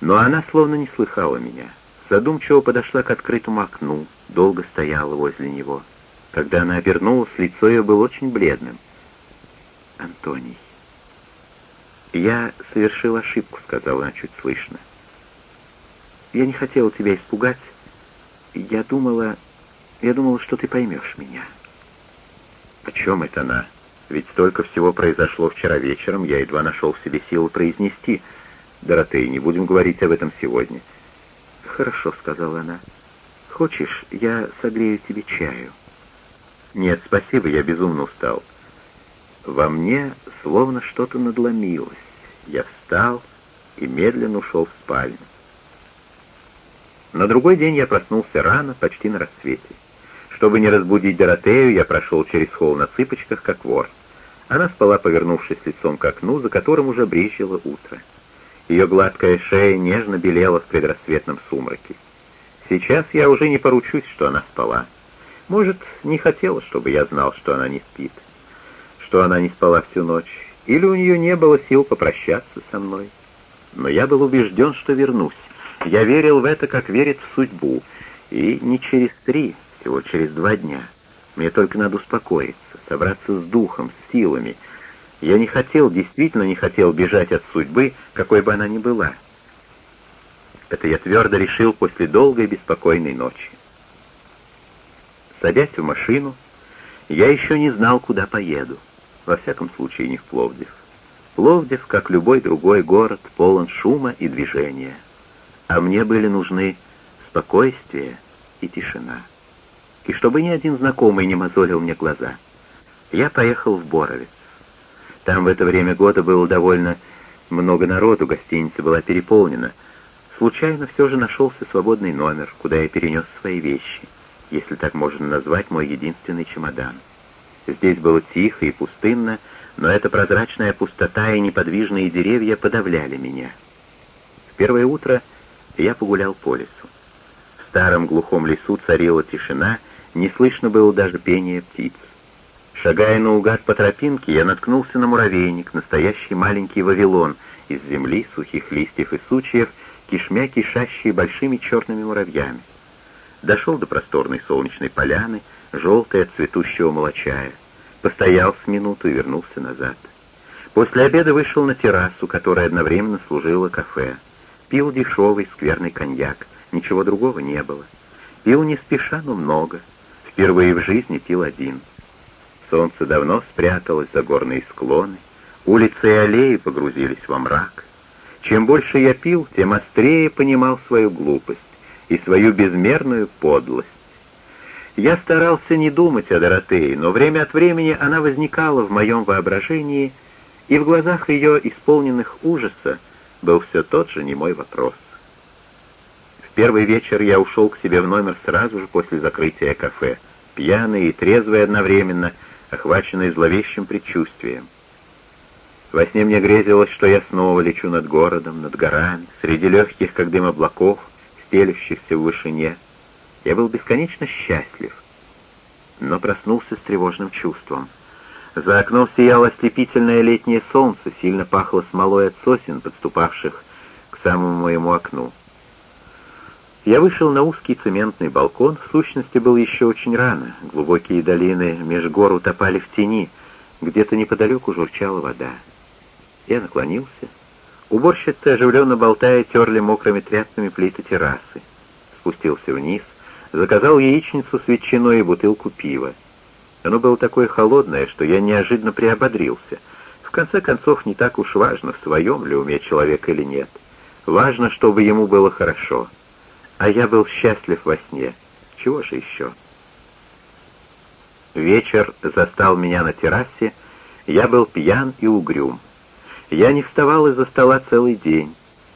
Но она словно не слыхала меня. Задумчиво подошла к открытому окну, долго стояла возле него. Когда она обернулась, лицо ее было очень бледным. «Антоний». «Я совершил ошибку», — сказала она чуть слышно. «Я не хотела тебя испугать. Я думала... Я думала, что ты поймешь меня». «О чем это она? Ведь столько всего произошло вчера вечером, я едва нашел в себе силы произнести. Доротей, не будем говорить об этом сегодня». «Хорошо», — сказала она. «Хочешь, я согрею тебе чаю?» «Нет, спасибо, я безумно устал». Во мне словно что-то надломилось. Я встал и медленно ушел в спальню. На другой день я проснулся рано, почти на рассвете. Чтобы не разбудить Доротею, я прошел через холл на цыпочках, как вор. Она спала, повернувшись лицом к окну, за которым уже брезжило утро. Ее гладкая шея нежно белела в предрассветном сумраке. Сейчас я уже не поручусь, что она спала. Может, не хотела, чтобы я знал, что она не спит что она не спала всю ночь, или у нее не было сил попрощаться со мной. Но я был убежден, что вернусь. Я верил в это, как верит в судьбу. И не через три, всего через два дня. Мне только надо успокоиться, собраться с духом, с силами. Я не хотел, действительно не хотел бежать от судьбы, какой бы она ни была. Это я твердо решил после долгой беспокойной ночи. Садясь в машину, я еще не знал, куда поеду во всяком случае не в Пловдив. Пловдив, как любой другой город, полон шума и движения. А мне были нужны спокойствие и тишина. И чтобы ни один знакомый не мозолил мне глаза, я поехал в Боровец. Там в это время года было довольно много народу, гостиница была переполнена. Случайно все же нашелся свободный номер, куда я перенес свои вещи, если так можно назвать мой единственный чемодан. Здесь было тихо и пустынно, но эта прозрачная пустота и неподвижные деревья подавляли меня. В первое утро я погулял по лесу. В старом глухом лесу царила тишина, не слышно было даже пения птиц. Шагая наугад по тропинке, я наткнулся на муравейник, настоящий маленький Вавилон, из земли, сухих листьев и сучьев, кишмя кишащие большими черными муравьями. Дошел до просторной солнечной поляны, желтый от цветущего молочая. Постоял с минуту и вернулся назад. После обеда вышел на террасу, которая одновременно служила кафе. Пил дешевый скверный коньяк, ничего другого не было. Пил не спеша, но много. Впервые в жизни пил один. Солнце давно спряталось за горные склоны, улицы и аллеи погрузились во мрак. Чем больше я пил, тем острее понимал свою глупость и свою безмерную подлость. Я старался не думать о Доротее, но время от времени она возникала в моем воображении, и в глазах ее, исполненных ужаса, был все тот же немой вопрос. В первый вечер я ушел к себе в номер сразу же после закрытия кафе, пьяный и трезвый одновременно, охваченный зловещим предчувствием. Во сне мне грезилось, что я снова лечу над городом, над горами, среди легких, как дым облаков, стелющихся в вышине, я был бесконечно счастлив, но проснулся с тревожным чувством. За окном сияло ослепительное летнее солнце, сильно пахло смолой от сосен, подступавших к самому моему окну. Я вышел на узкий цементный балкон, в сущности был еще очень рано, глубокие долины меж гор утопали в тени, где-то неподалеку журчала вода. Я наклонился. Уборщицы, оживленно болтая, терли мокрыми тряпками плиты террасы. Спустился вниз — заказал яичницу с ветчиной и бутылку пива. Оно было такое холодное, что я неожиданно приободрился. В конце концов, не так уж важно, в своем ли уме человек или нет. Важно, чтобы ему было хорошо. А я был счастлив во сне. Чего же еще? Вечер застал меня на террасе. Я был пьян и угрюм. Я не вставал из-за стола целый день.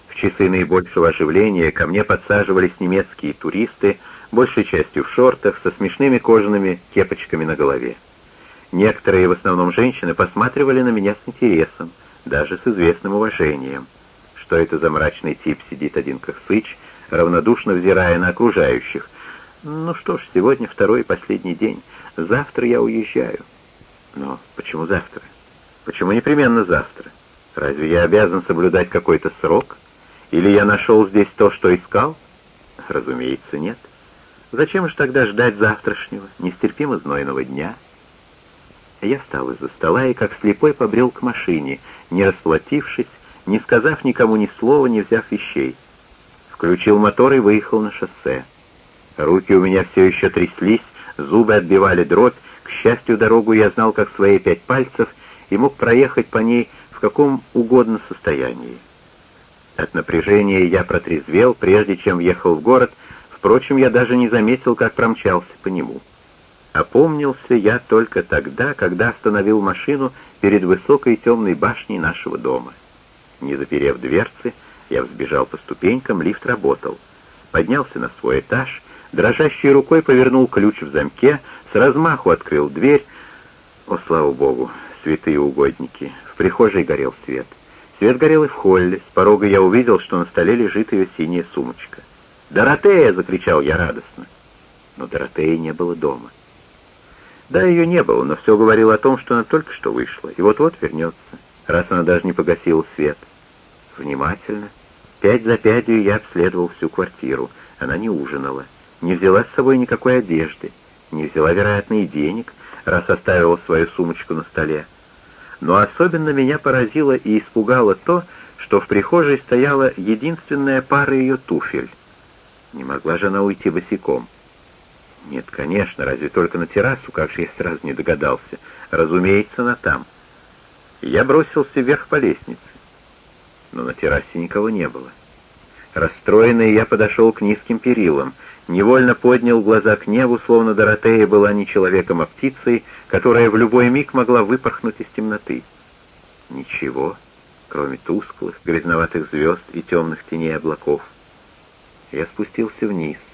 В часы наибольшего оживления ко мне подсаживались немецкие туристы — большей частью в шортах, со смешными кожаными кепочками на голове. Некоторые, в основном женщины, посматривали на меня с интересом, даже с известным уважением. Что это за мрачный тип сидит один как сыч, равнодушно взирая на окружающих. Ну что ж, сегодня второй и последний день. Завтра я уезжаю. Но почему завтра? Почему непременно завтра? Разве я обязан соблюдать какой-то срок? Или я нашел здесь то, что искал? Разумеется, нет. Зачем же тогда ждать завтрашнего, нестерпимо знойного дня? Я встал из-за стола и как слепой побрел к машине, не расплатившись, не сказав никому ни слова, не взяв вещей. Включил мотор и выехал на шоссе. Руки у меня все еще тряслись, зубы отбивали дробь. К счастью, дорогу я знал как свои пять пальцев и мог проехать по ней в каком угодно состоянии. От напряжения я протрезвел, прежде чем въехал в город, впрочем, я даже не заметил, как промчался по нему. Опомнился я только тогда, когда остановил машину перед высокой темной башней нашего дома. Не заперев дверцы, я взбежал по ступенькам, лифт работал. Поднялся на свой этаж, дрожащей рукой повернул ключ в замке, с размаху открыл дверь. О, слава богу, святые угодники, в прихожей горел свет. Свет горел и в холле, с порога я увидел, что на столе лежит ее синяя сумочка. «Доротея!» — закричал я радостно. Но Доротеи не было дома. Да, ее не было, но все говорило о том, что она только что вышла, и вот-вот вернется, раз она даже не погасила свет. Внимательно, пять за пятью я обследовал всю квартиру. Она не ужинала, не взяла с собой никакой одежды, не взяла, вероятно, и денег, раз оставила свою сумочку на столе. Но особенно меня поразило и испугало то, что в прихожей стояла единственная пара ее туфель. Не могла же она уйти босиком. Нет, конечно, разве только на террасу, как же я сразу не догадался. Разумеется, она там. Я бросился вверх по лестнице. Но на террасе никого не было. Расстроенный, я подошел к низким перилам, невольно поднял глаза к небу, словно Доротея была не человеком, а птицей, которая в любой миг могла выпорхнуть из темноты. Ничего, кроме тусклых, грязноватых звезд и темных теней облаков. Я спустился вниз —